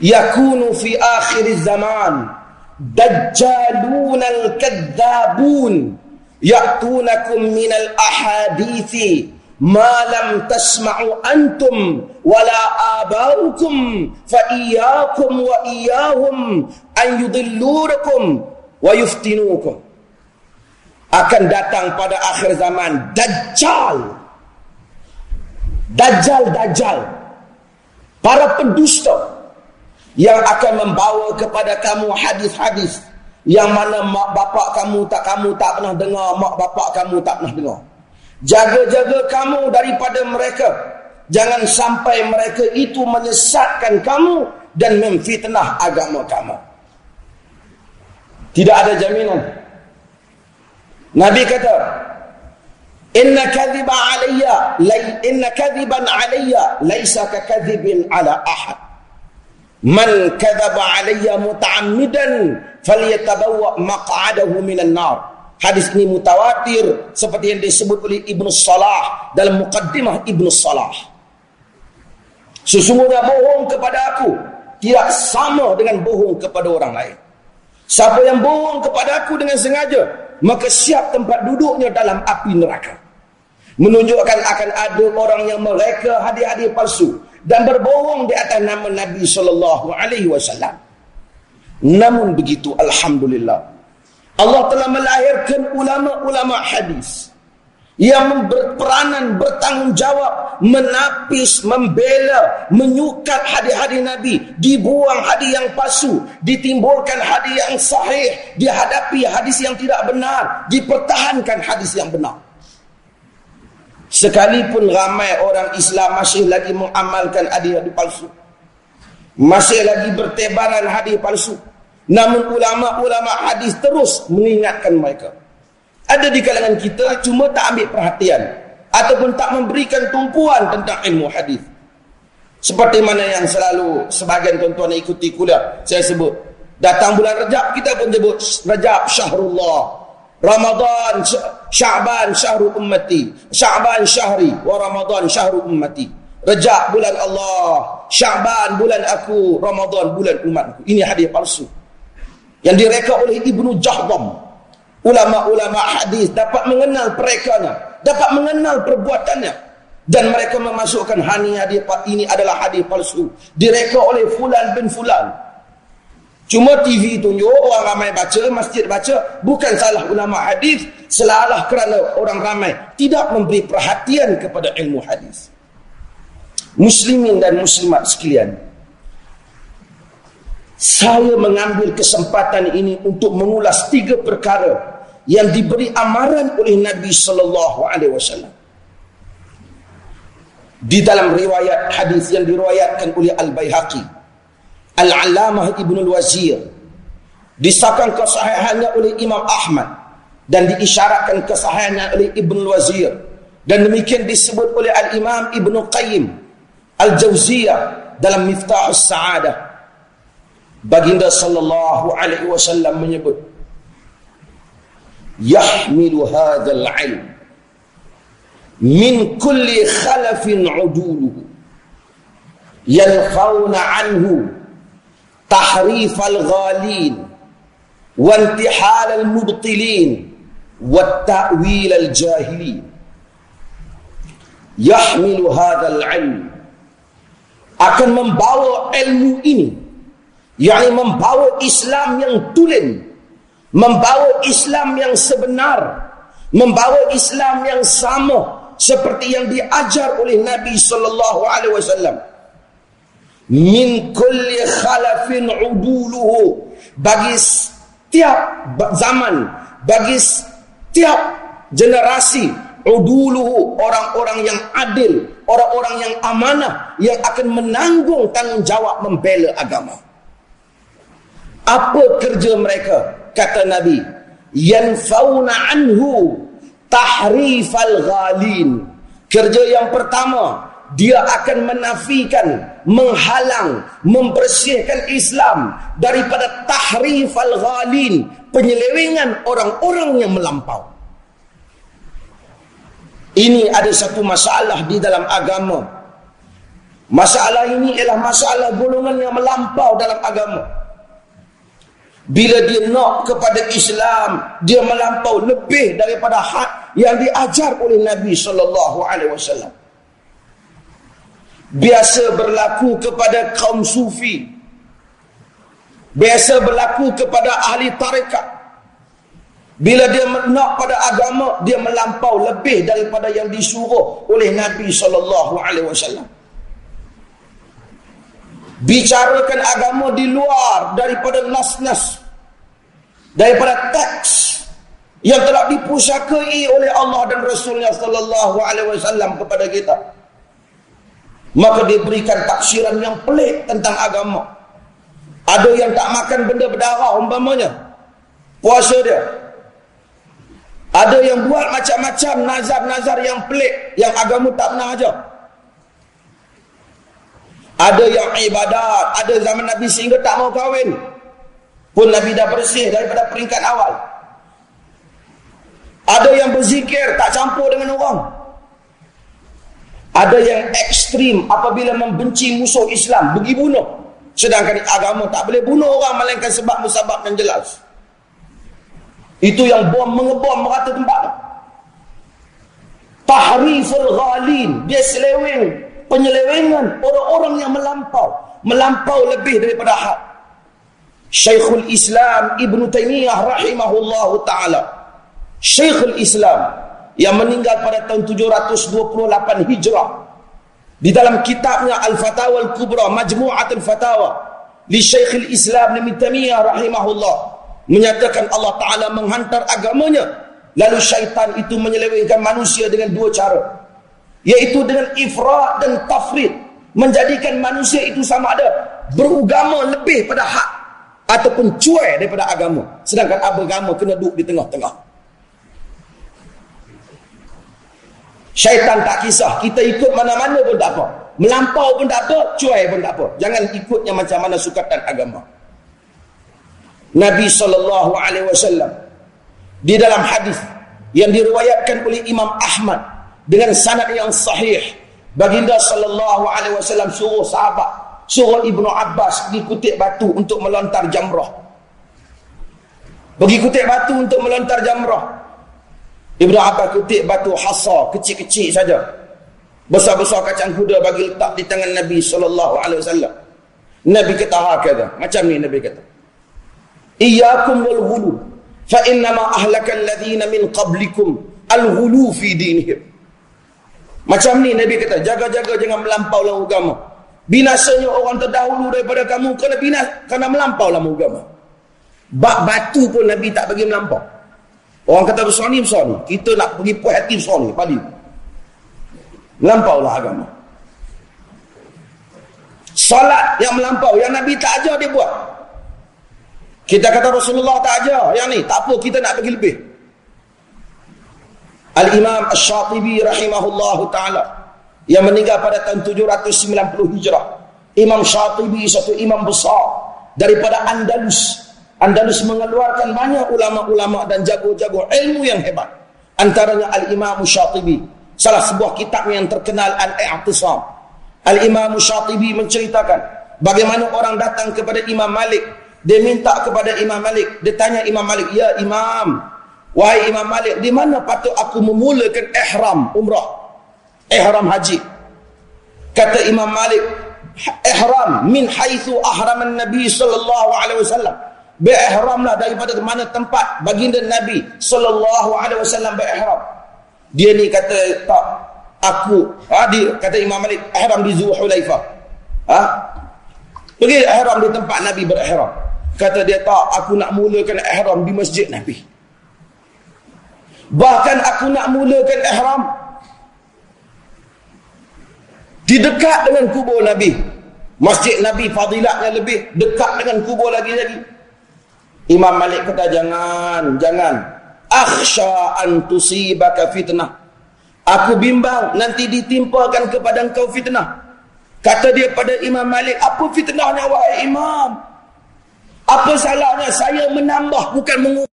yakunu fi akhir zaman dajjalun al-kadzabun ya'tunakum min al-ahadithi ma lam tasma'u antum wala abaukum fa iyyakum wa iyyahum an yudillurukum wa yuftinukum akan datang pada akhir zaman dajjal dajjal dajjal para pendusta yang akan membawa kepada kamu hadis-hadis yang mana mak bapak kamu tak kamu tak pernah dengar mak bapak kamu tak pernah dengar. Jaga-jaga kamu daripada mereka. Jangan sampai mereka itu menyesatkan kamu dan memfitnah agama kamu. Tidak ada jaminan. Nabi kata inna kadhiba alayya inna kadhiban alayya laysa ka kadhibin ala ahad Man kadzaba alayya muta'ammidan falyatabawwa maq'adahu minan nar. Hadis ini mutawatir seperti yang disebut oleh Ibnu Salah dalam mukaddimah Ibnu Salah. Sesungguhnya bohong kepada aku tidak sama dengan bohong kepada orang lain. Siapa yang bohong kepada aku dengan sengaja, maka siap tempat duduknya dalam api neraka. Menunjukkan akan ada orang yang mereka hadir-hadir palsu dan berbohong di atas nama Nabi sallallahu alaihi wasallam. Namun begitu alhamdulillah Allah telah melahirkan ulama-ulama hadis yang berperanan bertanggungjawab menapis, membela, menyukat hadis-hadis Nabi, dibuang hadis yang palsu, ditimbulkan hadis yang sahih, dihadapi hadis yang tidak benar, dipertahankan hadis yang benar. Sekalipun ramai orang Islam masih lagi mengamalkan hadis-hadis palsu. Masih lagi bertebaran hadis palsu. Namun ulama-ulama hadis terus mengingatkan mereka. Ada di kalangan kita cuma tak ambil perhatian ataupun tak memberikan tumpuan tentang ilmu hadis. Seperti mana yang selalu sebagian tuan-tuan ikuti kuliah saya sebut. Datang bulan Rejab kita pun sebut Rejab Syahrullah. Ramadan Sya'ban syahru ummati. Sya'ban syahri. Wa Ramadan syahru ummati. Rejab bulan Allah. Sya'ban bulan aku. Ramadan bulan umatku Ini hadis palsu. Yang direka oleh Ibnu Jahdam. Ulama-ulama hadis dapat mengenal perekanya. Dapat mengenal perbuatannya. Dan mereka memasukkan hadis ini adalah hadis palsu. Direka oleh Fulan bin Fulan Cuma TV tunjuk orang ramai baca, masjid baca, bukan salah ulama hadis, selalah kerana orang ramai tidak memberi perhatian kepada ilmu hadis. Muslimin dan muslimat sekalian, saya mengambil kesempatan ini untuk mengulas tiga perkara yang diberi amaran oleh Nabi sallallahu alaihi wasallam. Di dalam riwayat hadis yang diriwayatkan oleh Al-Baihaqi Al-Allamah Ibn Al-Wazir disahkan kesahihannya oleh Imam Ahmad dan diisyaratkan kesahihannya oleh Ibn Al-Wazir dan demikian disebut oleh Al-Imam Ibn Qayyim Al-Jawziyah dalam Miftah As-Sa'adah Baginda sallallahu alaihi wasallam menyebut yahmilu hadzal ilm min kulli khalafin uduluhu yalqawna anhu tahrif al-ghalin wa intihal al-mubtilin wa ta'wil al-jahilin yahmilu hadha al-ilm akan membawa ilmu ini. yakni membawa Islam yang tulen. Membawa Islam yang sebenar. Membawa Islam yang sama seperti yang diajar oleh Nabi sallallahu alaihi wasallam min kulli khalafin uduluhu. Bagi setiap zaman bagi setiap generasi uduluhu orang-orang yang adil orang-orang yang amanah yang akan menanggung tanggungjawab membela agama. Apa kerja mereka? Kata nabi yanfauna anhu tahrifal ghalin. Kerja yang pertama dia akan menafikan, menghalang, membersihkan Islam daripada tahrif al-ghalin, penyelewengan orang-orang yang melampau. Ini ada satu masalah di dalam agama Masalah ini ialah masalah golongan yang melampau dalam agama. Bila dia nak kepada Islam, dia melampau lebih daripada had yang diajar oleh Nabi sallallahu alaihi wasallam. Biasa berlaku kepada kaum sufi. Biasa berlaku kepada ahli tarekat. Bila dia nak pada agama, dia melampau lebih daripada yang disuruh oleh Nabi sallallahu alaihi wasallam bicarakan agama di luar daripada nas-nas daripada teks yang telah dipusakai oleh Allah dan Rasulnya sallallahu alaihi wasallam kepada kita maka diberikan taksiran yang pelik tentang agama ada yang tak makan benda berdarah umpamanya puasa dia ada yang buat macam-macam nazar-nazar yang pelik yang agama tak pernah ajar ada yang ibadat, ada zaman Nabi sehingga tak mau kahwin. Pun Nabi dah bersih daripada peringkat awal. Ada yang berzikir, tak campur dengan orang. Ada yang ekstrim apabila membenci musuh Islam, pergi bunuh. Sedangkan agama tak boleh bunuh orang melainkan sebab musabab yang jelas. Itu yang bom mengebom merata tempat. Tahriful ghalin, dia seleweng penyelewengan orang-orang yang melampau melampau lebih daripada had Syekhul Islam Ibn Taymiyah rahimahullahu taala Syekhul Islam yang meninggal pada tahun 728 Hijrah di dalam kitabnya Al-Fatawa Al-Kubra Majmu'at Al-Fatawa di Syekhul Islam Ibn Taymiyah rahimahullah menyatakan Allah taala menghantar agamanya lalu syaitan itu menyelewengkan manusia dengan dua cara Iaitu dengan ifrat dan tafrid. Menjadikan manusia itu sama ada berugama lebih pada hak. Ataupun cuai daripada agama. Sedangkan agama kena duduk di tengah-tengah. Syaitan tak kisah. Kita ikut mana-mana pun tak apa. Melampau pun tak apa. Cuai pun tak apa. Jangan ikutnya macam mana sukatan agama. Nabi SAW. Di dalam hadis yang diriwayatkan oleh Imam Ahmad dengan sanad yang sahih baginda sallallahu alaihi wasallam suruh sahabat suruh ibnu abbas pergi batu untuk melontar jamrah pergi kutip batu untuk melontar jamrah ibnu abbas kutip batu hasa kecil-kecil saja besar-besar kacang kuda bagi letak di tangan nabi sallallahu alaihi wasallam nabi kata hakada macam ni nabi kata iyyakum wal ghulu fa inna ma ahlaka alladhina min qablikum al ghulu fi dinihim macam ni Nabi kata, jaga-jaga jangan melampau dalam agama. Binasanya orang terdahulu daripada kamu kerana binas kerana melampau dalam agama. Bak batu pun Nabi tak bagi melampau. Orang kata besar ni besar ni. Kita nak pergi puas hati besar ni. Padi. Melampau lah agama. Salat yang melampau. Yang Nabi tak ajar dia buat. Kita kata Rasulullah tak ajar. Yang ni. Tak apa kita nak pergi lebih. Al-Imam Ash-Shatibi rahimahullahu taala yang meninggal pada tahun 790 Hijrah. Imam Shatibi satu imam besar daripada Andalus. Andalus mengeluarkan banyak ulama-ulama dan jago-jago ilmu yang hebat. Antaranya Al-Imam Shatibi, salah sebuah kitab yang terkenal Al-I'tisam. Al-Imam Shatibi menceritakan bagaimana orang datang kepada Imam Malik, dia minta kepada Imam Malik, dia tanya Imam Malik, "Ya Imam, Wahai Imam Malik, di mana patut aku memulakan ihram umrah? Ihram haji. Kata Imam Malik, ihram min haitsu ahraman Nabi sallallahu alaihi wasallam. Beihramlah daripada mana tempat baginda Nabi sallallahu alaihi wasallam beihram. Dia ni kata tak aku, ha, dia kata Imam Malik ihram di Zulhulaifah. Ha? Pergi ihram di tempat Nabi berihram. Kata dia tak aku nak mulakan ihram di masjid Nabi. Bahkan aku nak mulakan ihram di dekat dengan kubur Nabi. Masjid Nabi fadilatnya lebih dekat dengan kubur lagi-lagi. Imam Malik kata jangan, jangan. Akhsha an tusibaka fitnah. Aku bimbang nanti ditimpakan kepada engkau fitnah. Kata dia pada Imam Malik, apa fitnahnya wahai imam? Apa salahnya saya menambah bukan mengubah?